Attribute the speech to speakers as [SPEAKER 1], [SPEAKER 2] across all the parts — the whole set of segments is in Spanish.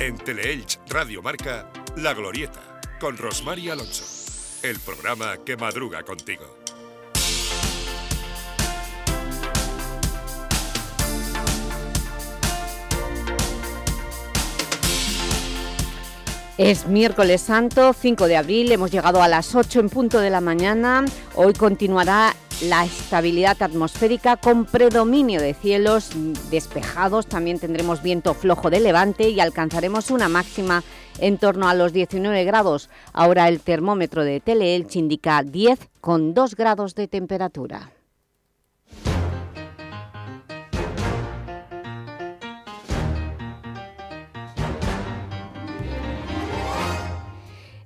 [SPEAKER 1] En Teleelch Radio Marca, La Glorieta, con Rosmar Alonso. El programa que madruga contigo.
[SPEAKER 2] Es miércoles santo, 5 de abril, hemos llegado a las 8 en punto de la mañana. Hoy continuará la estabilidad atmosférica con predominio de cielos despejados. También tendremos viento flojo de levante y alcanzaremos una máxima en torno a los 19 grados. Ahora el termómetro de Teleelch indica 10 con 2 grados de temperatura.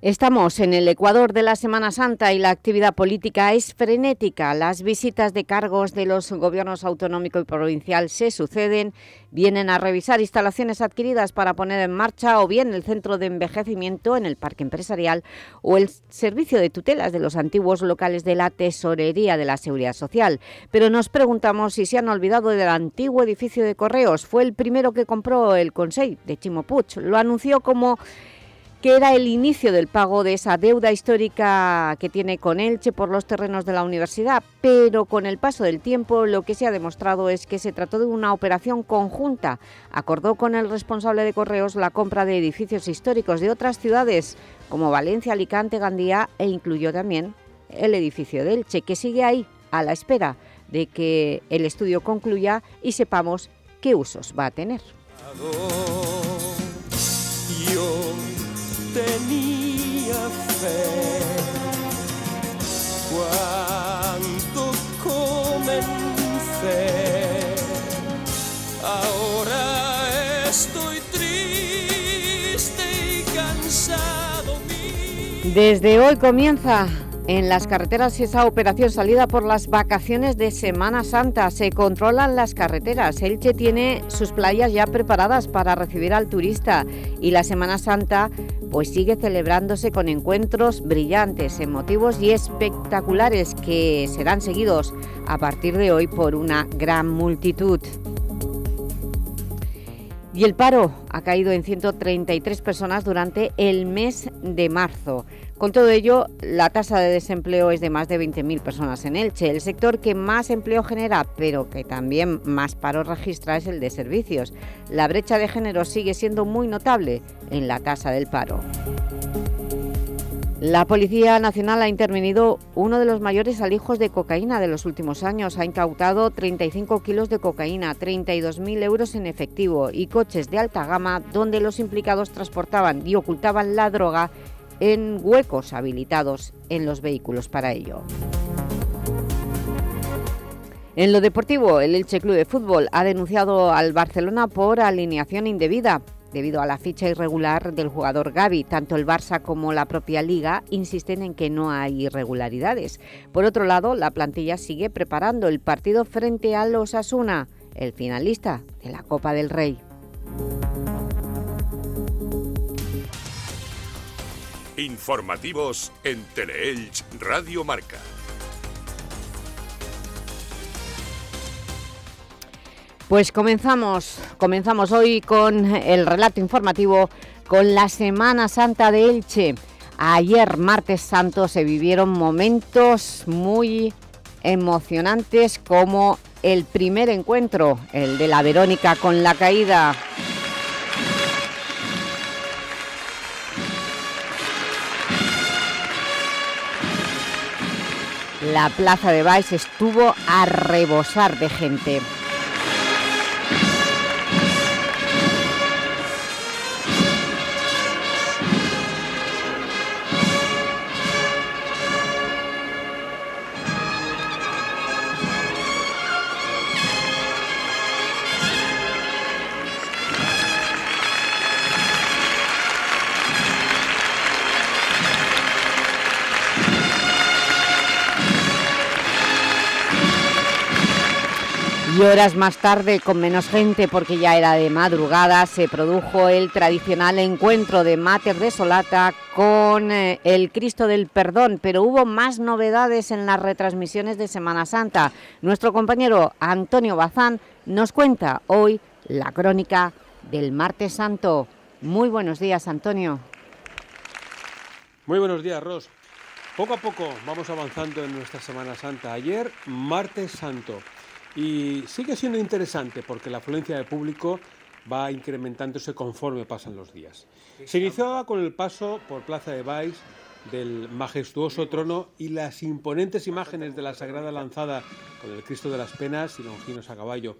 [SPEAKER 2] Estamos en el Ecuador de la Semana Santa y la actividad política es frenética. Las visitas de cargos de los gobiernos autonómico y provincial se suceden, vienen a revisar instalaciones adquiridas para poner en marcha o bien el centro de envejecimiento en el parque empresarial o el servicio de tutelas de los antiguos locales de la Tesorería de la Seguridad Social. Pero nos preguntamos si se han olvidado del antiguo edificio de correos. Fue el primero que compró el Consejo de Chimo Puig. Lo anunció como que era el inicio del pago de esa deuda histórica que tiene con Elche por los terrenos de la universidad, pero con el paso del tiempo lo que se ha demostrado es que se trató de una operación conjunta. Acordó con el responsable de Correos la compra de edificios históricos de otras ciudades como Valencia, Alicante, Gandía e incluyó también el edificio de Elche, que sigue ahí a la espera de que el estudio concluya y sepamos qué usos va a tener tenía fe cuando comencé. Ahora estoy triste y cansado. Desde hoy comienza en las carreteras esa operación salida por las vacaciones de Semana Santa. Se controlan las carreteras. Elche tiene sus playas ya preparadas para recibir al turista y la Semana Santa pues sigue celebrándose con encuentros brillantes, emotivos y espectaculares que serán seguidos a partir de hoy por una gran multitud. Y el paro ha caído en 133 personas durante el mes de marzo. Con todo ello, la tasa de desempleo es de más de 20.000 personas en Elche. El sector que más empleo genera, pero que también más paro registra, es el de servicios. La brecha de género sigue siendo muy notable en la tasa del paro. La Policía Nacional ha intervenido uno de los mayores alijos de cocaína de los últimos años. Ha incautado 35 kilos de cocaína, 32.000 euros en efectivo y coches de alta gama donde los implicados transportaban y ocultaban la droga en huecos habilitados en los vehículos para ello. En lo deportivo, el Elche Club de Fútbol ha denunciado al Barcelona por alineación indebida debido a la ficha irregular del jugador Gaby. Tanto el Barça como la propia Liga insisten en que no hay irregularidades. Por otro lado, la plantilla sigue preparando el partido frente a los Asuna, el finalista de la Copa del Rey.
[SPEAKER 1] Informativos en Teleelch Radio Marca.
[SPEAKER 2] Pues comenzamos, comenzamos hoy con el relato informativo con la Semana Santa de Elche. Ayer, martes santo, se vivieron momentos muy emocionantes como el primer encuentro, el de la Verónica con la caída. La plaza de Baix estuvo a rebosar de gente. Horas más tarde, con menos gente porque ya era de madrugada, se produjo el tradicional encuentro de Mater de Solata con eh, el Cristo del Perdón, pero hubo más novedades en las retransmisiones de Semana Santa. Nuestro compañero Antonio Bazán nos cuenta hoy la crónica del Martes Santo. Muy buenos días, Antonio.
[SPEAKER 3] Muy buenos días, Ros. Poco a poco vamos avanzando en nuestra Semana Santa. Ayer, martes santo. Y sigue siendo interesante porque la afluencia de público va incrementándose conforme pasan los días. Se iniciaba con el paso por Plaza de Baix del majestuoso trono y las imponentes imágenes de la Sagrada Lanzada con el Cristo de las Penas y Longinos a caballo.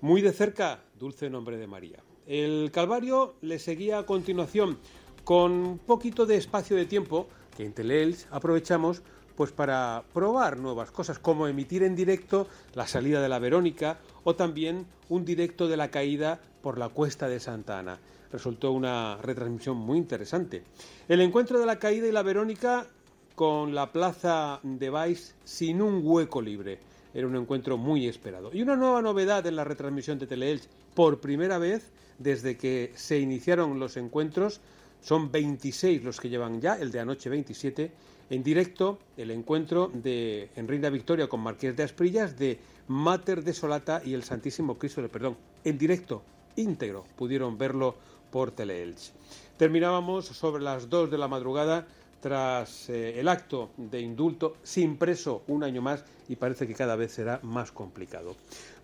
[SPEAKER 3] Muy de cerca, dulce nombre de María. El Calvario le seguía a continuación con un poquito de espacio de tiempo que en Teleelch aprovechamos pues para probar nuevas cosas, como emitir en directo la salida de la Verónica o también un directo de la caída por la cuesta de Santa Ana. Resultó una retransmisión muy interesante. El encuentro de la caída y la Verónica con la plaza de Baix sin un hueco libre. Era un encuentro muy esperado. Y una nueva novedad en la retransmisión de Teleelch, por primera vez desde que se iniciaron los encuentros, son 26 los que llevan ya, el de anoche 27, en directo el encuentro de en Reina Victoria con Marqués de Asprillas de Mater de Solata y el Santísimo Cristo del Perdón. En directo, íntegro, pudieron verlo por Teleelch. Terminábamos sobre las 2 de la madrugada tras eh, el acto de indulto sin preso un año más y parece que cada vez será más complicado.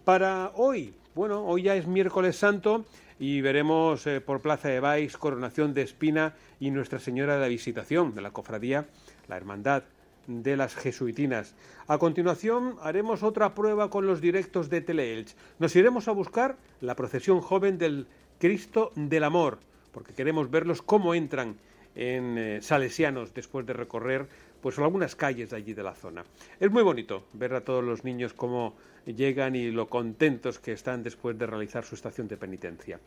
[SPEAKER 3] Para hoy, bueno, hoy ya es miércoles santo y veremos eh, por Plaza de Baix Coronación de Espina y Nuestra Señora de la Visitación de la Cofradía, la Hermandad de las Jesuitinas. A continuación haremos otra prueba con los directos de Teleelch. Nos iremos a buscar la procesión joven del Cristo del Amor, porque queremos verlos cómo entran en eh, Salesianos después de recorrer pues algunas calles de allí de la zona. Es muy bonito ver a todos los niños cómo llegan y lo contentos que están después de realizar su estación de penitencia.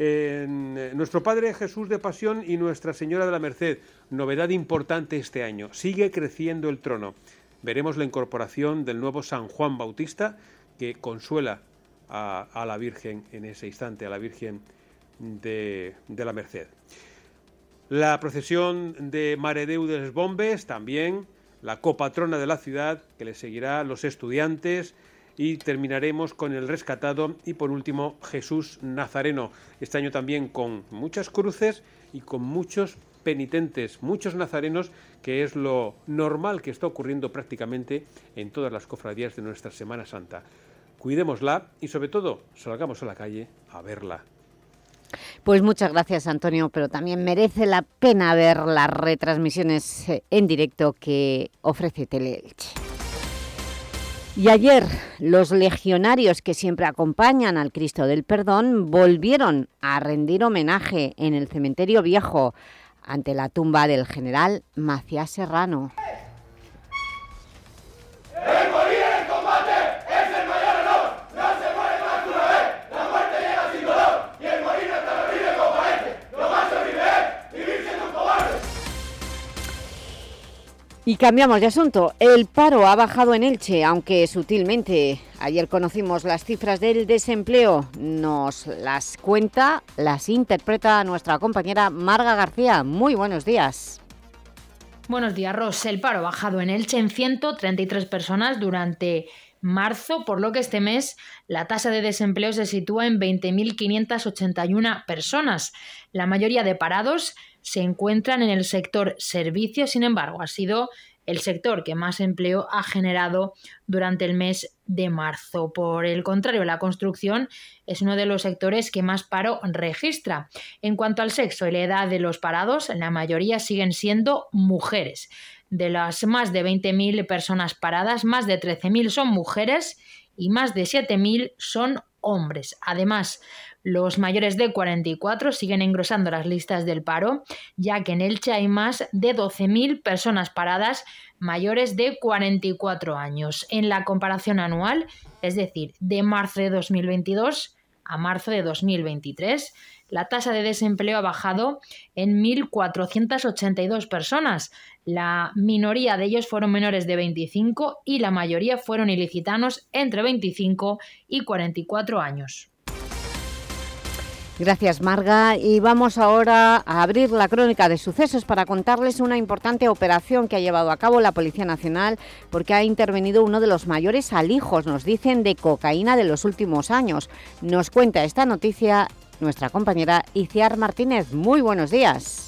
[SPEAKER 3] Eh, nuestro Padre Jesús de Pasión y Nuestra Señora de la Merced, novedad importante este año, sigue creciendo el trono. Veremos la incorporación del nuevo San Juan Bautista que consuela a, la Virgen en ese instante, a la Virgen de, la Merced. La procesión de Maredeu de Bombes también, la copatrona de la ciudad, que le seguirá los estudiantes, y terminaremos con el rescatado y por último Jesús Nazareno. Este año también con muchas cruces y con muchos penitentes, muchos nazarenos, que es lo normal que está ocurriendo prácticamente en todas las cofradías de nuestra Semana Santa. Cuidémosla y sobre todo salgamos a la calle a verla.
[SPEAKER 2] Pues muchas gracias, Antonio, pero también merece la pena ver las retransmisiones eh, en directo que ofrece Teleelche. Y ayer los legionarios que siempre acompañan al Cristo del Perdón volvieron a rendir homenaje en el Cementerio Viejo ante la tumba del general Macías Serrano. Y cambiamos de asunto. El paro ha bajado en Elche, aunque sutilmente. Ayer conocimos las cifras del desempleo. Nos las cuenta, las interpreta nuestra compañera Marga García. Muy buenos días.
[SPEAKER 4] Buenos días, Ros. El paro ha bajado en Elche en 133 personas durante marzo, por lo que este mes la tasa de desempleo se sitúa en 20.581 personas. La mayoría de parados se encuentran en el sector servicios, sin embargo, ha sido el sector que más empleo ha generado durante el mes de marzo. Por el contrario, la construcción es uno de los sectores que más paro registra. En cuanto al sexo y la edad de los parados, la mayoría siguen siendo mujeres. De las más de 20.000 personas paradas, más de 13.000 son mujeres y más de 7.000 son hombres. Además, los mayores de 44 siguen engrosando las listas del paro, ya que en Elche hay más de 12.000 personas paradas mayores de 44 años. En la comparación anual, es decir, de marzo de 2022 a marzo de 2023, la tasa de desempleo ha bajado en 1.482 personas. La minoría de ellos fueron menores de 25 y la mayoría fueron ilicitanos entre 25 y 44 años.
[SPEAKER 2] Gracias, Marga. Y vamos ahora a abrir la crónica de sucesos para contarles una importante operación que ha llevado a cabo la Policía Nacional porque ha intervenido uno de los mayores alijos, nos dicen, de cocaína de los últimos años. Nos cuenta esta noticia nuestra compañera Iciar Martínez. Muy buenos días.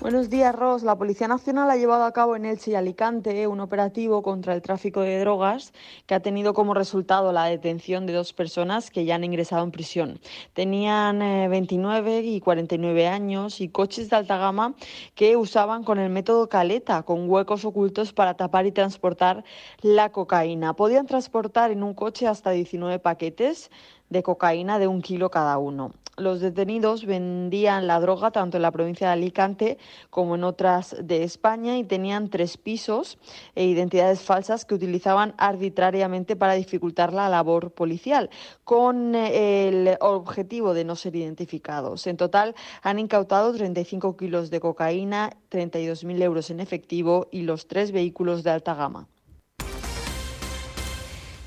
[SPEAKER 5] Buenos días, Ros. La Policía Nacional ha llevado a cabo en Elche y Alicante un operativo contra el tráfico de drogas que ha tenido como resultado la detención de dos personas que ya han ingresado en prisión. Tenían 29 eh, y 49 años y coches de alta gama que usaban con el método caleta, con huecos ocultos para tapar y transportar la cocaína. Podían transportar en un coche hasta 19 paquetes de cocaína de un kilo cada uno. Los detenidos vendían la droga tanto en la provincia de Alicante como en otras de España y tenían tres pisos e identidades falsas que utilizaban arbitrariamente para dificultar la labor policial, con eh, el objetivo de no ser identificados. En total han incautado 35 kilos de cocaína, 32.000 euros en efectivo y los tres vehículos de alta gama.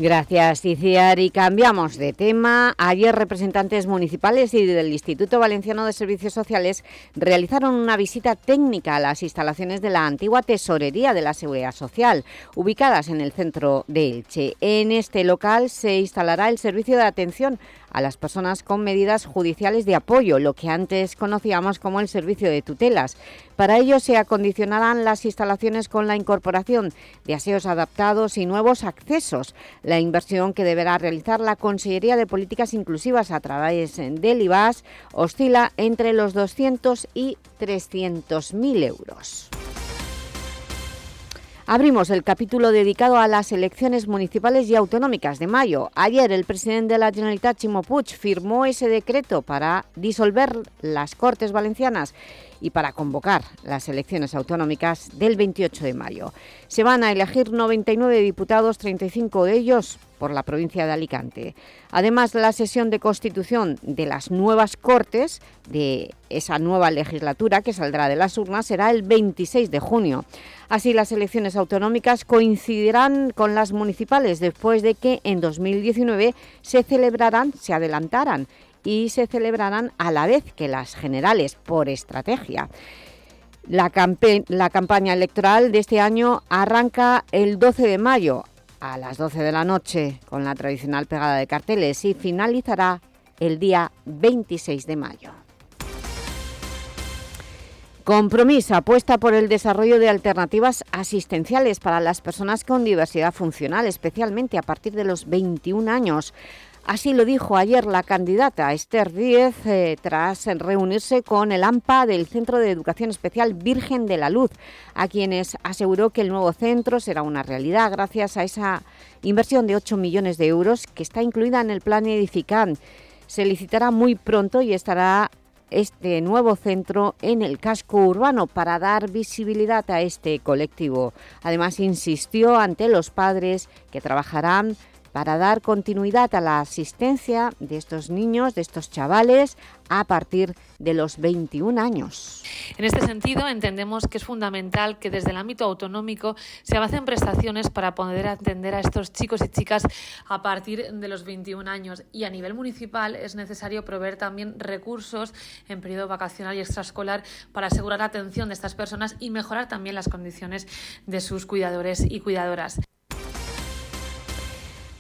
[SPEAKER 2] Gracias, Iciar. Y cambiamos de tema. Ayer representantes municipales y del Instituto Valenciano de Servicios Sociales realizaron una visita técnica a las instalaciones de la antigua Tesorería de la Seguridad Social, ubicadas en el centro de Elche. En este local se instalará el servicio de atención a las personas con medidas judiciales de apoyo, lo que antes conocíamos como el servicio de tutelas. Para ello se acondicionarán las instalaciones con la incorporación de aseos adaptados y nuevos accesos, la inversión que deberá realizar la Consellería de Políticas Inclusivas a través del IBAS oscila entre los 200 y 300.000 euros. Abrimos el capítulo dedicado a las elecciones municipales y autonómicas de mayo. Ayer el presidente de la Generalitat, Chimo Puig, firmó ese decreto para disolver las Cortes Valencianas y para convocar las elecciones autonómicas del 28 de mayo. Se van a elegir 99 diputados, 35 de ellos por la provincia de Alicante. Además, la sesión de constitución de las nuevas Cortes, de esa nueva legislatura que saldrá de las urnas, será el 26 de junio. Así, las elecciones autonómicas coincidirán con las municipales después de que en 2019 se celebrarán, se adelantaran y se celebrarán a la vez que las generales, por estrategia. La, campaña electoral de este año arranca el 12 de mayo a las 12 de la noche con la tradicional pegada de carteles y finalizará el día 26 de mayo. Compromiso apuesta por el desarrollo de alternativas asistenciales para las personas con diversidad funcional, especialmente a partir de los 21 años. Así lo dijo ayer la candidata Esther Díez eh, tras reunirse con el AMPA del Centro de Educación Especial Virgen de la Luz, a quienes aseguró que el nuevo centro será una realidad gracias a esa inversión de 8 millones de euros que está incluida en el plan Edifican. Se licitará muy pronto y estará este nuevo centro en el casco urbano para dar visibilidad a este colectivo. Además, insistió ante los padres que trabajarán para dar continuidad a la asistencia de estos niños, de estos chavales, a partir de los 21 años.
[SPEAKER 6] En este sentido, entendemos que es fundamental que desde el ámbito autonómico se avancen prestaciones para poder atender a estos chicos y chicas a partir de los 21 años. Y a nivel municipal es necesario proveer también recursos en periodo vacacional y extraescolar para asegurar la atención de estas personas y mejorar también las condiciones de sus cuidadores y cuidadoras.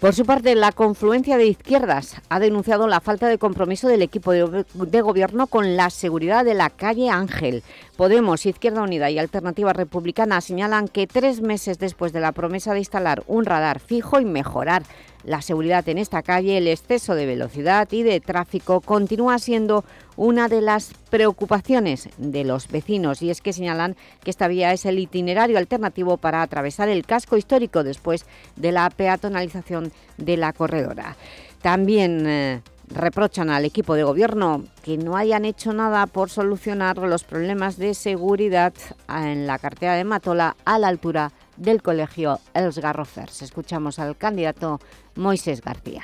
[SPEAKER 2] Por su parte, la confluencia de izquierdas ha denunciado la falta de compromiso del equipo de, gobierno con la seguridad de la calle Ángel. Podemos, Izquierda Unida y Alternativa Republicana señalan que tres meses después de la promesa de instalar un radar fijo y mejorar la seguridad en esta calle, el exceso de velocidad y de tráfico continúa siendo una de las preocupaciones de los vecinos y es que señalan que esta vía es el itinerario alternativo para atravesar el casco histórico después de la peatonalización de la corredora. También eh, reprochan al equipo de gobierno que no hayan hecho nada por solucionar los problemas de seguridad en la cartera de Matola a la altura del colegio Els Garrofers. Escuchamos al candidato Moisés García.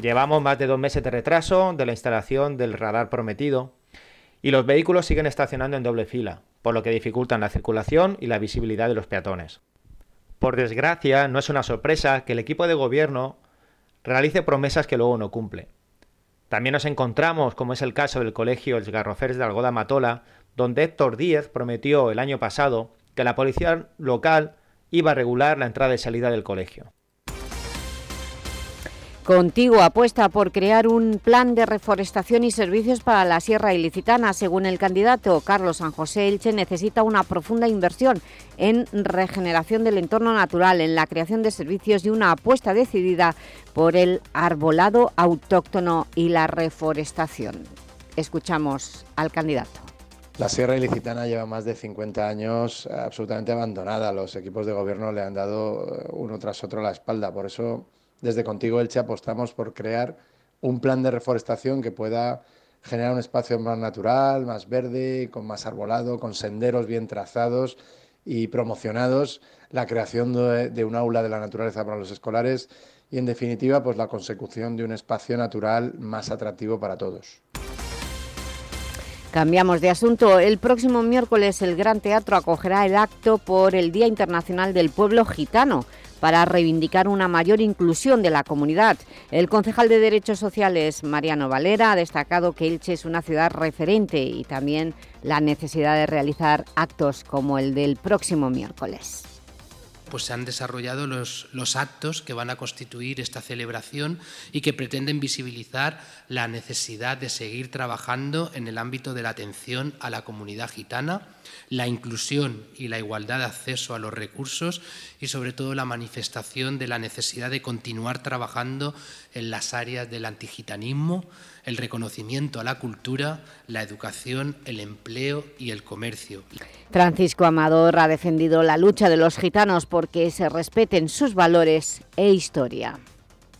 [SPEAKER 7] Llevamos más de dos meses de retraso de la instalación del radar prometido y los vehículos siguen estacionando en doble fila, por lo que dificultan la circulación y la visibilidad de los peatones. Por desgracia, no es una sorpresa que el equipo de gobierno realice promesas que luego no cumple. También nos encontramos, como es el caso del colegio Els Garrofers de Algoda Matola, donde Héctor Díez prometió el año pasado que la policía local iba a regular la entrada y salida del colegio.
[SPEAKER 2] Contigo apuesta por crear un plan de reforestación y servicios para la Sierra Ilicitana. Según el candidato Carlos San José Elche, necesita una profunda inversión en regeneración del entorno natural, en la creación de servicios y una apuesta decidida por el arbolado autóctono y la reforestación. Escuchamos al candidato.
[SPEAKER 8] La Sierra Ilicitana lleva más de 50 años absolutamente abandonada. Los equipos de gobierno le han dado eh, uno tras otro la espalda. Por eso desde Contigo Elche apostamos por crear un plan de reforestación que pueda generar un espacio más natural, más verde, con más arbolado, con senderos bien trazados y promocionados, la creación de, un aula de la naturaleza para los escolares y, en definitiva, pues la consecución de un espacio natural más atractivo para todos.
[SPEAKER 2] Cambiamos de asunto. El próximo miércoles el Gran Teatro acogerá el acto por el Día Internacional del Pueblo Gitano para reivindicar una mayor inclusión de la comunidad. El concejal de Derechos Sociales, Mariano Valera, ha destacado que Elche es una ciudad referente y también la necesidad de realizar actos como el del próximo miércoles
[SPEAKER 9] pues se han desarrollado los, los, actos que van a constituir esta celebración y que pretenden visibilizar la necesidad de seguir trabajando en el ámbito de la atención a la comunidad gitana la inclusión y la igualdad de acceso a los recursos y sobre todo la manifestación de la necesidad de continuar trabajando en las áreas del antigitanismo, el reconocimiento a la cultura, la educación, el empleo y el comercio.
[SPEAKER 2] Francisco Amador ha defendido la lucha de los gitanos porque se respeten sus valores e historia.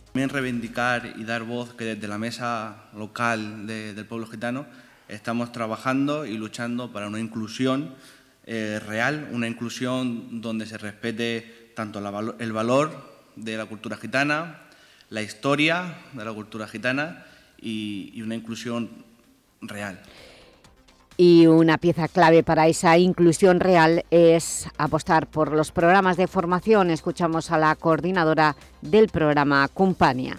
[SPEAKER 10] También reivindicar y dar voz que desde la mesa local del pueblo gitano estamos trabajando y luchando para una inclusión eh, real, una inclusión donde se respete tanto el valor de la cultura gitana, la historia de la cultura gitana y, una inclusión real.
[SPEAKER 2] Y una pieza clave para esa inclusión real es apostar por los programas de formación. Escuchamos a la coordinadora del programa Compania.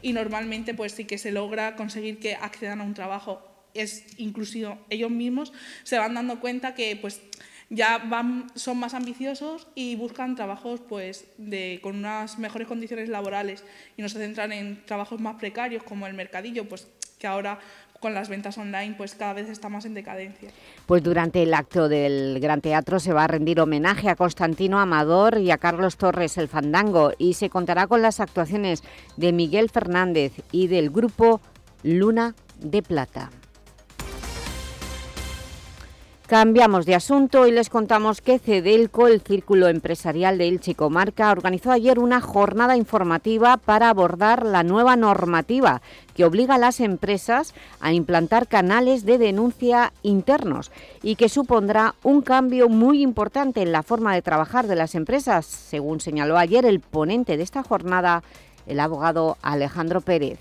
[SPEAKER 11] Y normalmente pues sí que se logra conseguir que accedan a un trabajo es inclusivo ellos mismos se van dando cuenta que pues ya van, son más ambiciosos y buscan trabajos pues, de, con unas mejores condiciones laborales y no se centran en trabajos más precarios como el mercadillo, pues, que ahora con las ventas online pues cada vez está más en decadencia.
[SPEAKER 2] Pues durante el acto del Gran Teatro se va a rendir homenaje a Constantino Amador y a Carlos Torres el Fandango y se contará con las actuaciones de Miguel Fernández y del grupo Luna de Plata. Cambiamos de asunto y les contamos que CEDELCO, el Círculo Empresarial de Ilche Comarca, organizó ayer una jornada informativa para abordar la nueva normativa que obliga a las empresas a implantar canales de denuncia internos y que supondrá un cambio muy importante en la forma de trabajar de las empresas, según señaló ayer el ponente de esta jornada, el abogado Alejandro Pérez.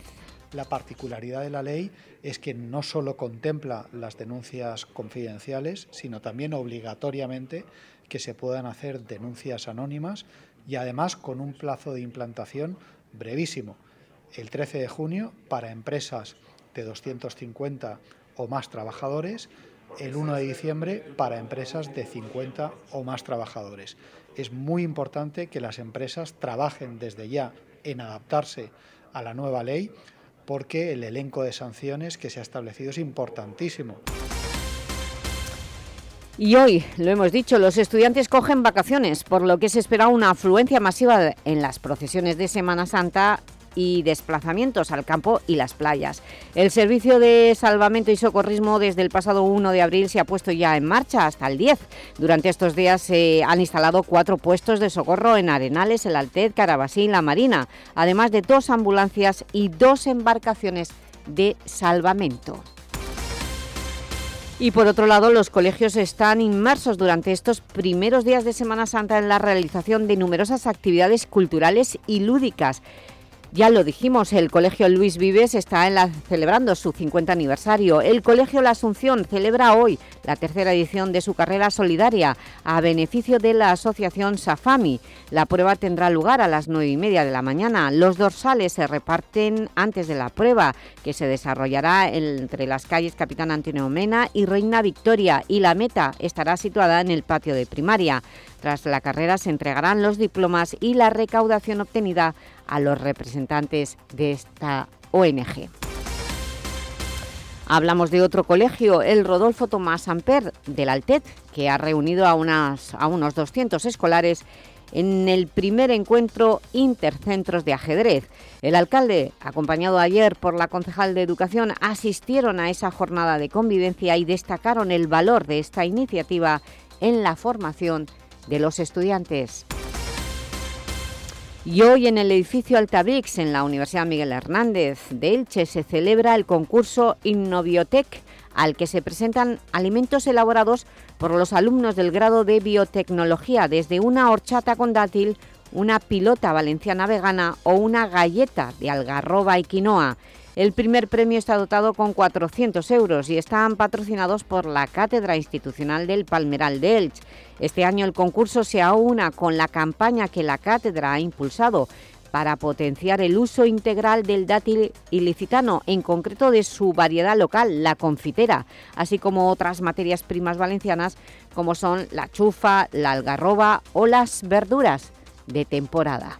[SPEAKER 12] La particularidad de la ley es que no solo contempla las denuncias confidenciales, sino también obligatoriamente que se puedan hacer denuncias anónimas y además con un plazo de implantación brevísimo, el 13 de junio para empresas de 250 o más trabajadores, el 1 de diciembre para empresas de 50 o más trabajadores. Es muy importante que las empresas trabajen desde ya en adaptarse a la nueva ley porque el elenco de sanciones que se ha establecido es importantísimo.
[SPEAKER 2] Y hoy, lo hemos dicho, los estudiantes cogen vacaciones, por lo que se espera una afluencia masiva en las procesiones de Semana Santa y desplazamientos al campo y las playas. El servicio de salvamento y socorrismo desde el pasado 1 de abril se ha puesto ya en marcha hasta el 10. Durante estos días se han instalado cuatro puestos de socorro en Arenales, El Altet, Carabasí y La Marina, además de dos ambulancias y dos embarcaciones de salvamento. Y por otro lado, los colegios están inmersos durante estos primeros días de Semana Santa en la realización de numerosas actividades culturales y lúdicas. Ya lo dijimos, el Colegio Luis Vives está celebrando su 50 aniversario. El Colegio La Asunción celebra hoy la tercera edición de su carrera solidaria a beneficio de la asociación Safami. La prueba tendrá lugar a las 9 y media de la mañana. Los dorsales se reparten antes de la prueba, que se desarrollará entre las calles Capitán Antonio Mena y Reina Victoria, y la meta estará situada en el patio de primaria. Tras la carrera se entregarán los diplomas y la recaudación obtenida a los representantes de esta ONG. Hablamos de otro colegio, el Rodolfo Tomás Amper del Altet, que ha reunido a, unas, a unos 200 escolares en el primer encuentro intercentros de ajedrez. El alcalde, acompañado ayer por la concejal de Educación, asistieron a esa jornada de convivencia y destacaron el valor de esta iniciativa en la formación de los estudiantes. Y hoy en el edificio Altabrix, en la Universidad Miguel Hernández de Elche, se celebra el concurso Innobiotec, al que se presentan alimentos elaborados por los alumnos del grado de Biotecnología, desde una horchata con dátil, una pilota valenciana vegana o una galleta de algarroba y quinoa. El primer premio está dotado con 400 euros y están patrocinados por la Cátedra Institucional del Palmeral de Elche. Este año el concurso se aúna con la campaña que la Cátedra ha impulsado para potenciar el uso integral del dátil ilicitano, en concreto de su variedad local, la confitera, así como otras materias primas valencianas como son la chufa, la algarroba o las verduras de temporada.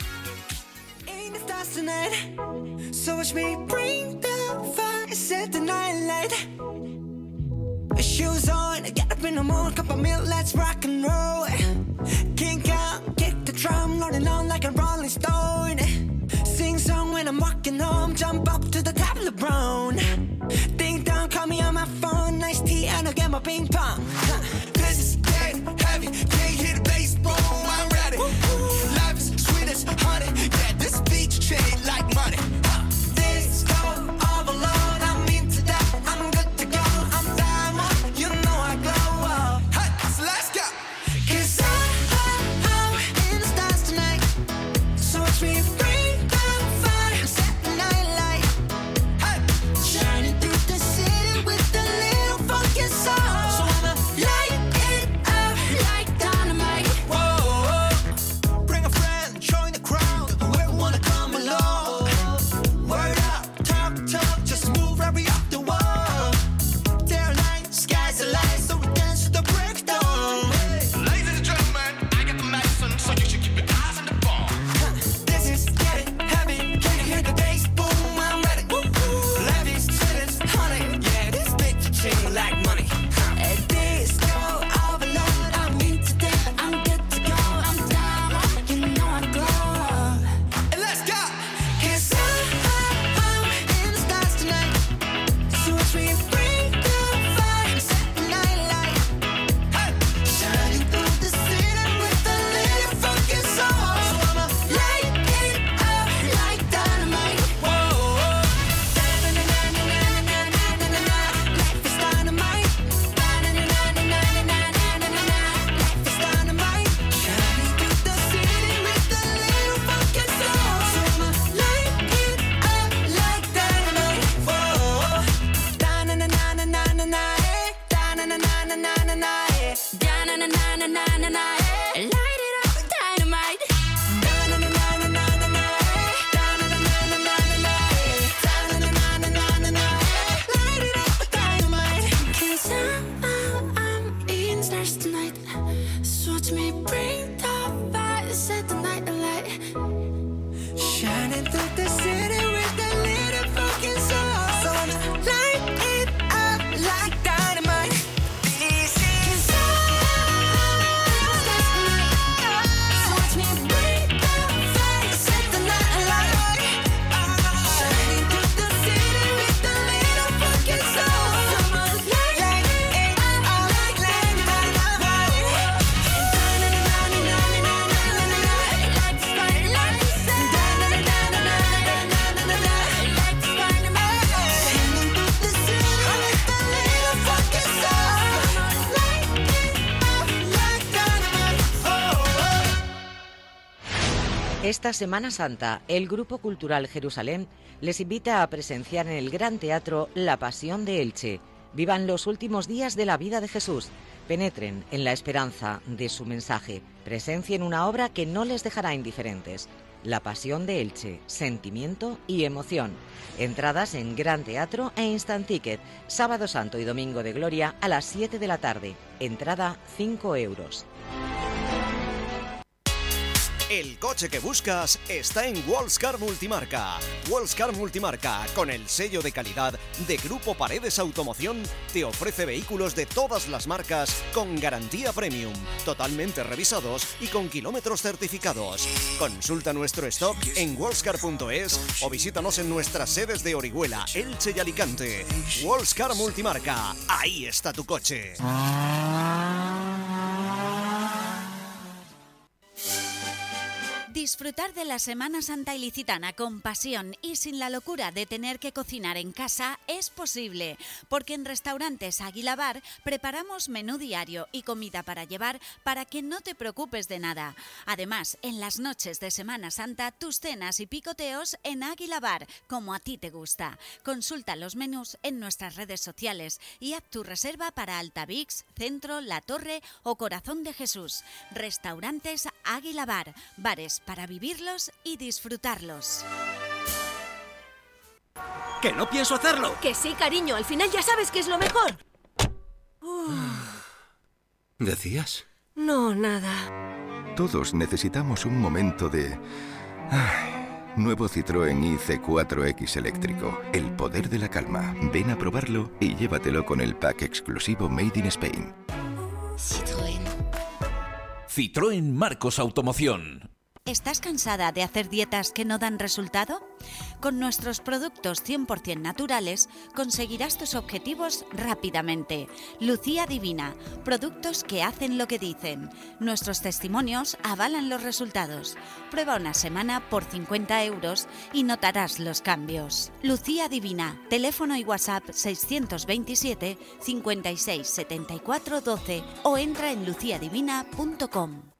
[SPEAKER 13] Stars tonight. So watch me bring the fire, set the night light. Shoes on, get up in the morning, cup of milk, let's rock and roll. Kink out, kick the drum, rolling on like a rolling stone. Sing song when I'm walking home, jump up to the top of the brown. Ding dong, call me on my phone, nice tea, and I'll get my ping pong. Huh. This is getting heavy, can't hear the bass,
[SPEAKER 14] Semana Santa, el Grupo Cultural Jerusalén les invita a presenciar en el Gran Teatro La Pasión de Elche. Vivan los últimos días de la vida de Jesús. Penetren en la esperanza de su mensaje. Presencien una obra que no les dejará indiferentes. La Pasión de Elche, sentimiento y emoción. Entradas en Gran Teatro e Instant Ticket, sábado santo y domingo de gloria a las 7 de la tarde. Entrada 5 euros.
[SPEAKER 15] El coche que buscas está en Wallscar Multimarca. Wallscar Multimarca, con el sello de calidad de Grupo Paredes Automoción, te ofrece vehículos de todas las marcas con garantía premium, totalmente revisados y con kilómetros certificados. Consulta nuestro stock en wallscar.es o visítanos en nuestras sedes de Orihuela, Elche y Alicante. Wallscar Multimarca, ahí está tu coche.
[SPEAKER 16] Disfrutar de la Semana Santa ilicitana con pasión y sin la locura de tener que cocinar en casa es posible, porque en Restaurantes Águila Bar preparamos menú diario y comida para llevar para que no te preocupes de nada. Además, en las noches de Semana Santa, tus cenas y picoteos en Águila Bar, como a ti te gusta. Consulta los menús en nuestras redes sociales y haz tu reserva para Altavix, Centro, La Torre o Corazón de Jesús. Restaurantes Águila Bar, bares para vivirlos y disfrutarlos.
[SPEAKER 17] ¡Que no pienso hacerlo!
[SPEAKER 18] Que sí, cariño, al final ya sabes que es lo mejor.
[SPEAKER 17] ¿Decías?
[SPEAKER 18] No, nada.
[SPEAKER 19] Todos necesitamos un momento de... Ay, nuevo Citroën IC4X eléctrico. El poder de la calma. Ven a probarlo y llévatelo con el pack exclusivo Made in Spain.
[SPEAKER 18] Citroën.
[SPEAKER 20] Citroën Marcos Automoción.
[SPEAKER 16] ¿Estás cansada de hacer dietas que no dan resultado? Con nuestros productos 100% naturales conseguirás tus objetivos rápidamente. Lucía Divina, productos que hacen lo que dicen. Nuestros testimonios avalan los resultados. Prueba una semana por 50 euros y notarás los cambios. Lucía Divina, teléfono y WhatsApp 627 56 74 12 o entra en luciadivina.com.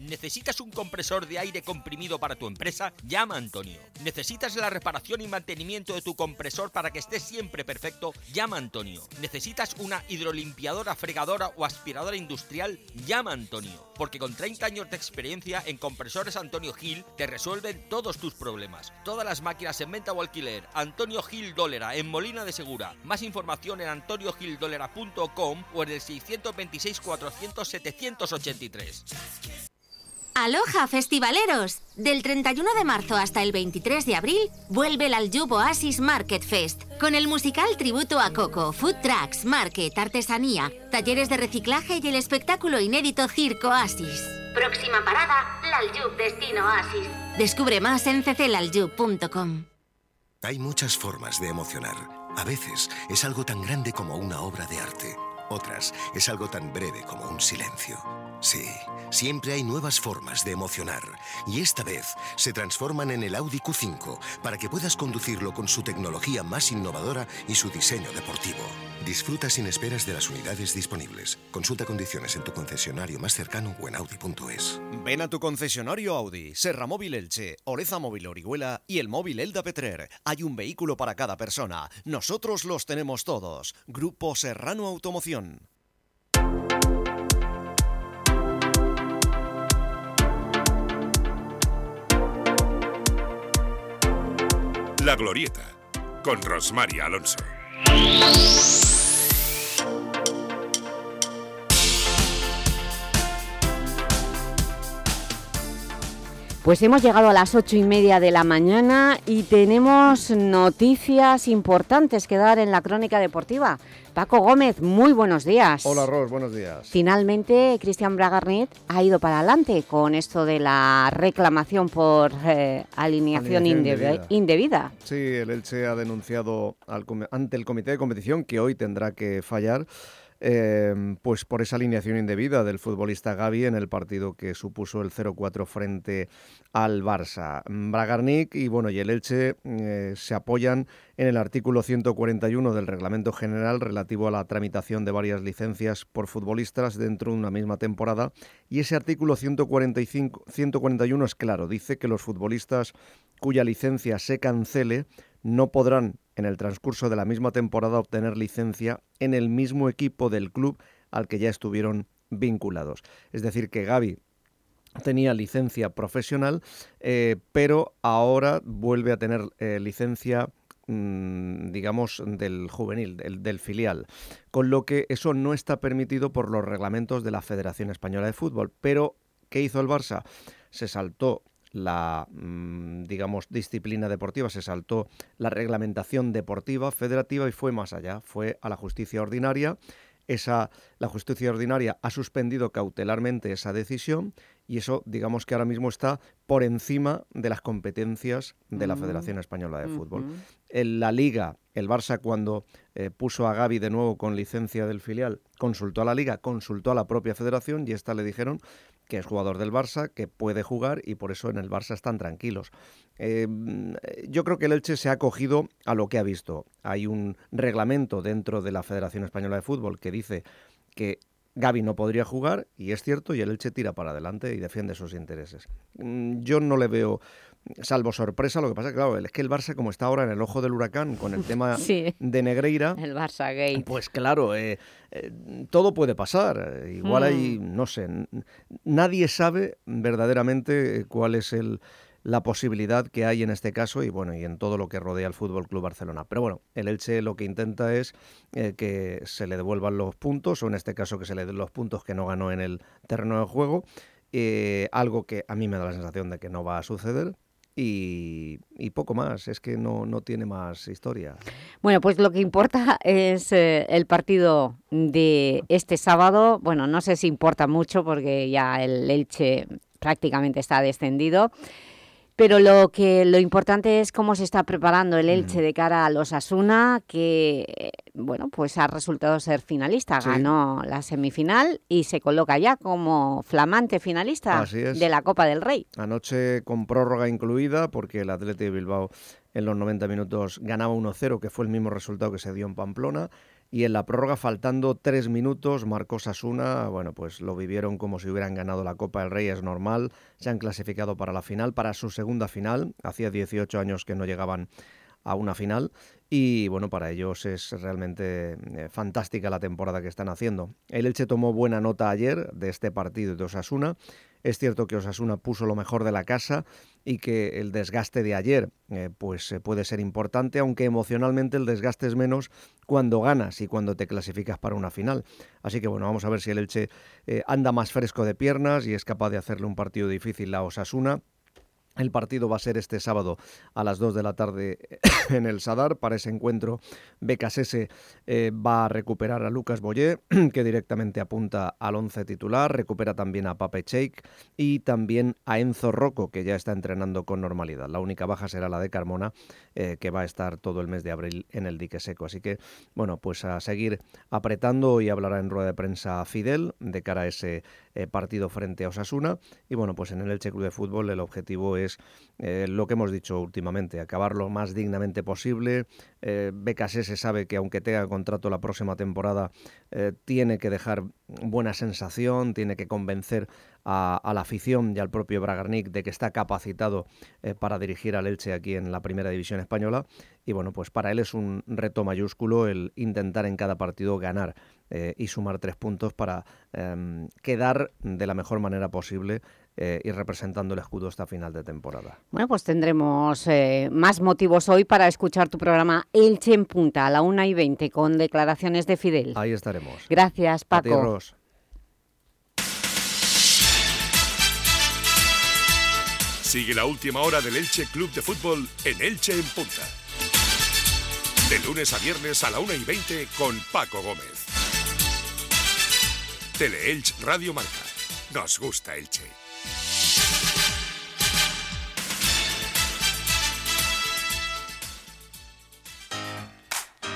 [SPEAKER 21] ¿Necesitas un compresor de aire comprimido para tu empresa? Llama Antonio. ¿Necesitas la reparación y mantenimiento de tu compresor para que esté siempre perfecto? Llama Antonio. ¿Necesitas una hidrolimpiadora, fregadora o aspiradora industrial? Llama Antonio. Porque con 30 años de experiencia en compresores Antonio Gil te resuelven todos tus problemas. Todas las máquinas en venta o alquiler. Antonio Gil Dólera en Molina de Segura. Más información en antoniogildolera.com o en el 626 400 783.
[SPEAKER 22] Aloha festivaleros. Del 31 de marzo hasta el 23 de abril vuelve el Aljub Oasis Market Fest con el musical tributo a Coco, food trucks, market, artesanía, talleres de reciclaje y el espectáculo inédito Circo Oasis. Próxima parada, la Aljub Destino Oasis. Descubre más en cclaljub.com.
[SPEAKER 23] Hay muchas formas de emocionar. A veces es algo tan grande como una obra de arte. Otras es algo tan breve como un silencio. Sí, siempre hay nuevas formas de emocionar y esta vez se transforman en el Audi Q5 para que puedas conducirlo con su tecnología más innovadora y su diseño deportivo. Disfruta sin esperas de las unidades disponibles. Consulta condiciones en tu concesionario más cercano o en audi.es.
[SPEAKER 15] Ven a tu concesionario Audi, Serra Móvil Elche, Oreza Móvil Orihuela y el móvil Elda Petrer. Hay un vehículo para cada persona. Nosotros los tenemos todos. Grupo Serrano Automoción.
[SPEAKER 1] La Glorieta, con Rosmary Alonso.
[SPEAKER 2] Pues hemos llegado a las ocho y media de la mañana y tenemos noticias importantes que dar en la crónica deportiva. Paco Gómez, muy buenos días.
[SPEAKER 24] Hola Ros, buenos días.
[SPEAKER 2] Finalmente, Cristian Bragarnet ha ido para adelante con esto de la reclamación por eh, alineación,
[SPEAKER 24] Alineación
[SPEAKER 2] indebida.
[SPEAKER 24] Sí, el Elche ha denunciado al ante el comité de competición, que hoy tendrá que fallar,
[SPEAKER 25] eh, pues por esa alineación indebida del futbolista Gaby en el partido que supuso el 0-4 frente al Barça. Bragarnik y bueno y el Elche eh, se apoyan en el artículo 141 del Reglamento General relativo a la tramitación de varias licencias por futbolistas dentro de una misma temporada y ese artículo 145, 141 es claro, dice que los futbolistas cuya licencia se cancele no podrán en el transcurso de la misma temporada obtener licencia en el mismo equipo del club al que ya estuvieron vinculados. Es decir, que Gaby tenía licencia profesional, eh, pero ahora vuelve a tener eh, licencia mm, digamos, del juvenil, del, del, filial, con lo que eso no está permitido por los reglamentos de la Federación Española de Fútbol. Pero, ¿qué hizo el Barça? Se saltó la, mm, digamos, disciplina deportiva, se saltó la reglamentación deportiva federativa y fue más allá, fue a la justicia ordinaria. Esa, la justicia ordinaria ha suspendido cautelarmente esa decisión y eso, digamos que ahora mismo está por encima de las competencias de la Federación Española de Fútbol. En la Liga, el Barça cuando eh, puso a Gaby de nuevo con licencia del filial, consultó a la Liga, consultó a la propia Federación y esta le dijeron que es jugador del Barça, que puede jugar y por eso en el Barça están tranquilos. Eh, yo creo que el Elche se ha acogido a lo que ha visto. Hay un reglamento dentro de la Federación Española de Fútbol que dice que Gaby no podría jugar, y es cierto, y el Elche tira para adelante y defiende sus intereses. Mm, yo no le veo, salvo sorpresa, lo que pasa, claro, es que el Barça, como está ahora en el ojo del huracán con el tema
[SPEAKER 2] Sí.
[SPEAKER 25] de Negreira,
[SPEAKER 2] El Barça gay.
[SPEAKER 25] pues claro, eh, eh, todo puede pasar. Igual
[SPEAKER 2] Mm.
[SPEAKER 25] hay, no sé, nadie sabe verdaderamente eh, cuál es el, la posibilidad que hay en este caso y bueno, y en todo lo que rodea al Fútbol Club Barcelona. Pero bueno, el Elche lo que intenta es eh, que se le devuelvan los puntos, o en este caso que se le den los puntos que no ganó en el terreno de juego. algo que a mí me da la sensación de que no va a suceder. Y, poco más, es que no, no tiene más historia.
[SPEAKER 2] Bueno, pues lo que importa es eh, el partido de este sábado. Bueno, no sé si importa mucho porque ya el Elche prácticamente está descendido. Pero lo que lo importante es cómo se está preparando el Elche de cara a los Asuna, que eh, bueno, pues ha resultado ser finalista,
[SPEAKER 25] Sí.
[SPEAKER 2] ganó la semifinal y se coloca ya como flamante finalista de la Copa del Rey.
[SPEAKER 25] Anoche con prórroga incluida, porque el Atleti de Bilbao en los 90 minutos ganaba 1-0, que fue el mismo resultado que se dio en Pamplona. Y en la prórroga, faltando tres minutos, marcó Sasuna. Bueno, pues lo vivieron como si hubieran ganado la Copa del Rey, es normal. Se han clasificado para la final, para su segunda final. Hacía 18 años que no llegaban a una final y bueno, para ellos es realmente eh, fantástica la temporada que están haciendo. El Elche tomó buena nota ayer de este partido de Osasuna. Es cierto que Osasuna puso lo mejor de la casa y que el desgaste de ayer eh, pues eh, puede ser importante, aunque emocionalmente el desgaste es menos cuando ganas y cuando te clasificas para una final. Así que bueno, vamos a ver si el Elche eh, anda más fresco de piernas y es capaz de hacerle un partido difícil a Osasuna. El partido va a ser este sábado a las 2 de la tarde en el Sadar. Para ese encuentro, Becasese eh, va a recuperar a Lucas Boyé, que directamente apunta al 11 titular. Recupera también a Pape Cheik y también a Enzo Rocco, que ya está entrenando con normalidad. La única baja será la de Carmona, eh, que va a estar todo el mes de abril en el dique seco. Así que, bueno, pues a seguir apretando y hablará en rueda de prensa Fidel de cara a ese eh, partido frente a Osasuna. Y bueno, pues en el Elche Club de Fútbol el objetivo es eh, lo que hemos dicho últimamente, acabar lo más dignamente posible. Eh, BKS sabe que aunque tenga contrato la próxima temporada, eh, tiene que dejar buena sensación, tiene que convencer a, la afición y al propio Bragarnik de que está capacitado eh, para dirigir al Elche aquí en la primera división española. Y bueno, pues para él es un reto mayúsculo el intentar en cada partido ganar y sumar tres puntos para em, quedar de la mejor manera posible eh, y representando el escudo esta final de temporada.
[SPEAKER 2] Bueno, pues tendremos eh, más motivos hoy para escuchar tu programa Elche en Punta a la 1 y 20 con declaraciones de Fidel.
[SPEAKER 25] Ahí estaremos.
[SPEAKER 2] Gracias,
[SPEAKER 25] A ti,
[SPEAKER 2] Paco.
[SPEAKER 25] Ros.
[SPEAKER 1] Sigue la última hora del Elche Club de Fútbol en Elche en Punta. De lunes a viernes a la 1 y 20 con Paco Gómez. Tele-Elche Radio Marca. Nos gusta Elche.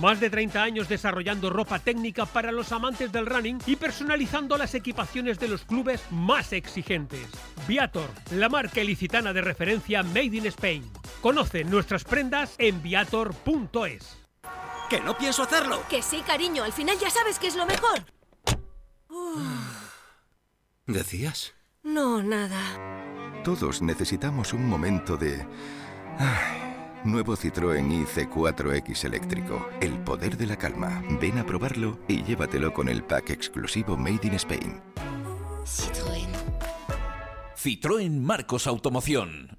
[SPEAKER 3] Más de 30 años desarrollando ropa técnica para los amantes del running y personalizando las equipaciones de los clubes más exigentes. Viator, la marca ilicitana de referencia Made in Spain. Conoce nuestras prendas en viator.es.
[SPEAKER 26] ¡Que no pienso hacerlo!
[SPEAKER 13] Que sí, cariño, al final ya sabes que es lo mejor.
[SPEAKER 26] ¿Decías?
[SPEAKER 13] No, nada.
[SPEAKER 19] Todos necesitamos un momento de... Ay, Nuevo Citroën IC4X eléctrico. El poder de la calma. Ven a probarlo y llévatelo con el pack exclusivo Made in Spain.
[SPEAKER 20] Citroën. Citroën Marcos Automoción.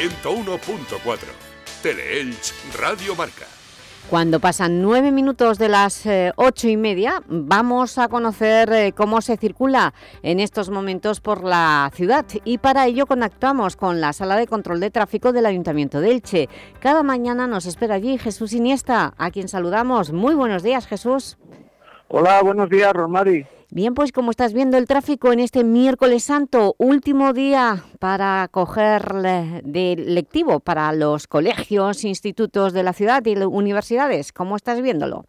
[SPEAKER 1] 101.4. Teleelch Radio Marca.
[SPEAKER 2] Cuando pasan nueve minutos de las eh, ocho y media, vamos a conocer eh, cómo se circula en estos momentos por la ciudad y para ello conectamos con la Sala de Control de Tráfico del Ayuntamiento de Elche. Cada mañana nos espera allí Jesús Iniesta, a quien saludamos. Muy buenos días, Jesús.
[SPEAKER 27] Hola, buenos días, Rosmari.
[SPEAKER 2] Bien, pues como estás viendo el tráfico en este miércoles santo, último día para coger de lectivo para los colegios, institutos de la ciudad y universidades. ¿Cómo estás viéndolo?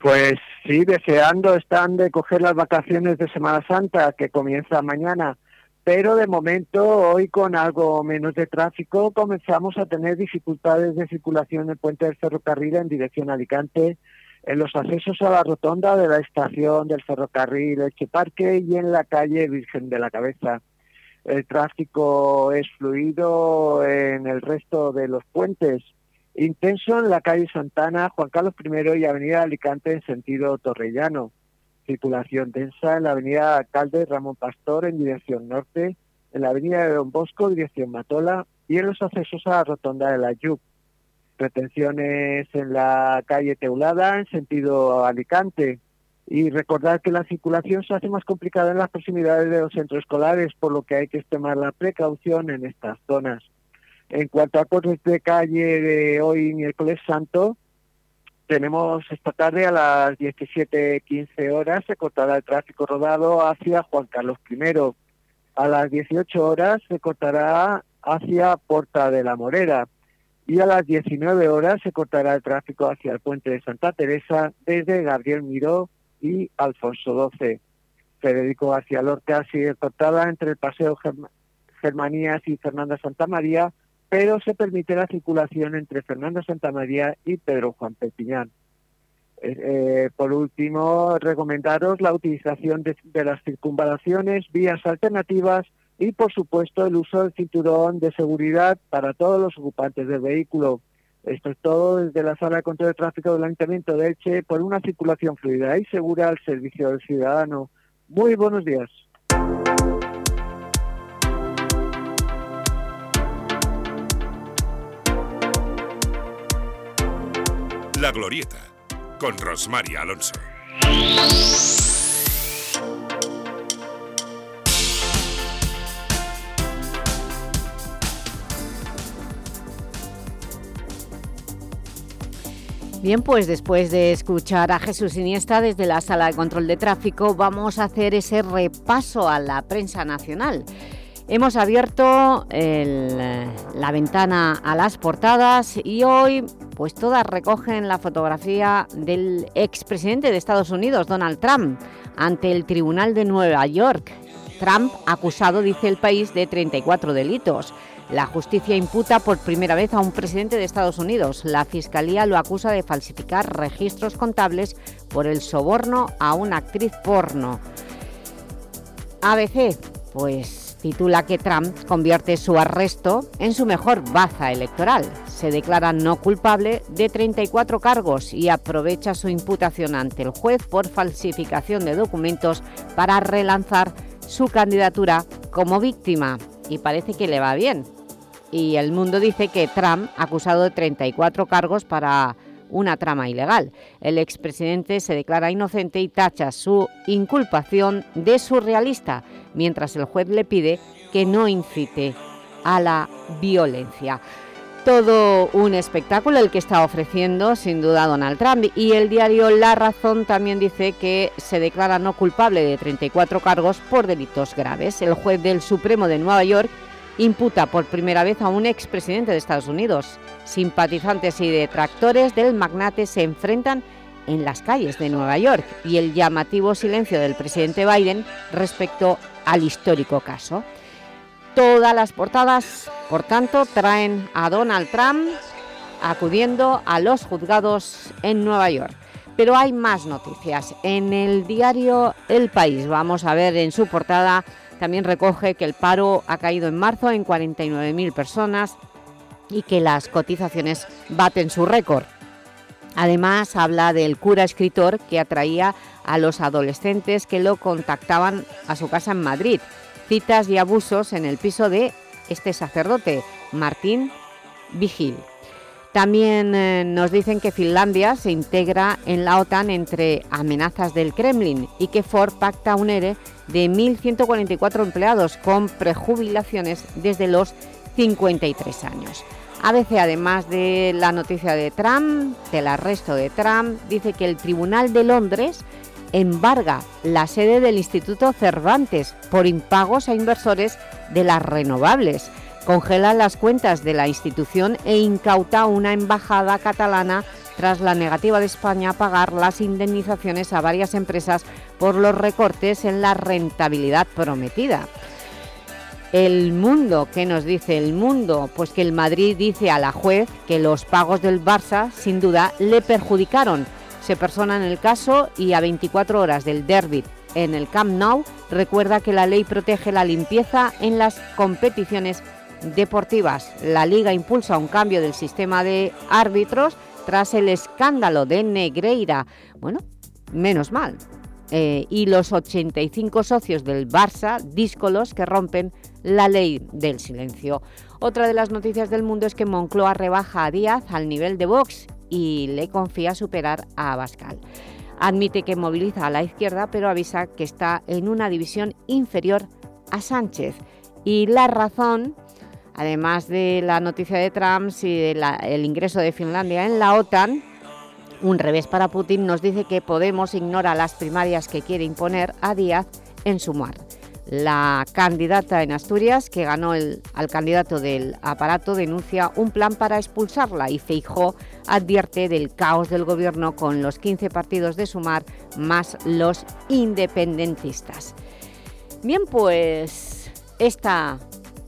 [SPEAKER 27] Pues sí, deseando están de coger las vacaciones de Semana Santa, que comienza mañana, pero de momento hoy con algo menos de tráfico comenzamos a tener dificultades de circulación en el puente del ferrocarril en dirección a Alicante, en los accesos a la rotonda de la estación del ferrocarril Eche Parque y en la calle Virgen de la Cabeza. El tráfico es fluido en el resto de los puentes. Intenso en la calle Santana, Juan Carlos I y Avenida Alicante en sentido torrellano. Circulación densa en la Avenida Alcalde Ramón Pastor en dirección norte, en la Avenida de Don Bosco dirección Matola y en los accesos a la rotonda de la Yuc retenciones en la calle Teulada en sentido Alicante. Y recordar que la circulación se hace más complicada en las proximidades de los centros escolares, por lo que hay que extremar la precaución en estas zonas. En cuanto a cortes de calle de hoy, miércoles santo, tenemos esta tarde a las 17.15 horas, se cortará el tráfico rodado hacia Juan Carlos I. A las 18 horas se cortará hacia Porta de la Morera y a las 19 horas se cortará el tráfico hacia el puente de Santa Teresa desde Gabriel Miró y Alfonso XII. Federico García Lorca sigue cortada entre el Paseo Germanías y Fernanda Santa María, pero se permite la circulación entre Fernanda Santa María y Pedro Juan Pepiñán. Eh, eh, por último, recomendaros la utilización de, de las circunvalaciones, vías alternativas y, por supuesto, el uso del cinturón de seguridad para todos los ocupantes del vehículo. Esto es todo desde la sala de control de tráfico del Ayuntamiento de Elche por una circulación fluida y segura al servicio del ciudadano. Muy buenos días.
[SPEAKER 1] La Glorieta, con Rosmary Alonso.
[SPEAKER 2] Bien, pues después de escuchar a Jesús Iniesta desde la Sala de Control de Tráfico, vamos a hacer ese repaso a la prensa nacional. Hemos abierto la ventana a las portadas y hoy pues todas recogen la fotografía del expresidente de Estados Unidos, Donald Trump, ante el Tribunal de Nueva York. Trump acusado, dice el país, de 34 delitos. La justicia imputa por primera vez a un presidente de Estados Unidos. La Fiscalía lo acusa de falsificar registros contables por el soborno a una actriz porno. ABC, pues titula que Trump convierte su arresto en su mejor baza electoral. Se declara no culpable de 34 cargos y aprovecha su imputación ante el juez por falsificación de documentos para relanzar su candidatura como víctima. Y parece que le va bien, y El Mundo dice que Trump, acusado de 34 cargos para una trama ilegal. El expresidente se declara inocente y tacha su inculpación de surrealista, mientras el juez le pide que no incite a la violencia. Todo un espectáculo el que está ofreciendo, sin duda, Donald Trump. Y el diario La Razón también dice que se declara no culpable de 34 cargos por delitos graves. El juez del Supremo de Nueva York imputa por primera vez a un expresidente de Estados Unidos. Simpatizantes y detractores del magnate se enfrentan en las calles de Nueva York y el llamativo silencio del presidente Biden respecto al histórico caso. Todas las portadas, por tanto, traen a Donald Trump acudiendo a los juzgados en Nueva York. Pero hay más noticias. En el diario El País vamos a ver en su portada también recoge que el paro ha caído en marzo en 49.000 personas y que las cotizaciones baten su récord. Además, habla del cura escritor que atraía a los adolescentes que lo contactaban a su casa en Madrid. Citas y abusos en el piso de este sacerdote, Martín Vigil. También eh, nos dicen que Finlandia se integra en la OTAN entre amenazas del Kremlin y que Ford pacta un ERE de 1.144 empleados con prejubilaciones desde los 53 años. ABC, además de la noticia de Trump, del arresto de Trump, dice que el Tribunal de Londres embarga la sede del Instituto Cervantes por impagos a inversores de las renovables congela las cuentas de la institución e incauta una embajada catalana tras la negativa de España a pagar las indemnizaciones a varias empresas por los recortes en la rentabilidad prometida. El Mundo, ¿qué nos dice el Mundo? Pues que el Madrid dice a la juez que los pagos del Barça sin duda le perjudicaron. Se persona en el caso y a 24 horas del derby en el Camp Nou recuerda que la ley protege la limpieza en las competiciones deportivas. La Liga impulsa un cambio del sistema de árbitros tras el escándalo de Negreira. Bueno, menos mal. Eh, y los 85 socios del Barça, díscolos, que rompen la ley del silencio. Otra de las noticias del mundo es que Moncloa rebaja a Díaz al nivel de Vox y le confía superar a Abascal. Admite que moviliza a la izquierda, pero avisa que está en una división inferior a Sánchez. Y la razón Además de la noticia de Trump y del ingreso de Finlandia en la OTAN, un revés para Putin nos dice que Podemos ignora las primarias que quiere imponer a Díaz en Sumar. La candidata en Asturias, que ganó el, al candidato del aparato, denuncia un plan para expulsarla y Feijó advierte del caos del gobierno con los 15 partidos de Sumar más los independentistas. Bien, pues esta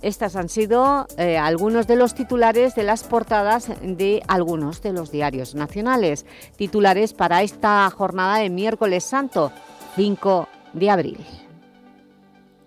[SPEAKER 2] estos han sido eh, algunos de los titulares de las portadas de algunos de los diarios nacionales. Titulares para esta jornada de miércoles santo, 5 de abril.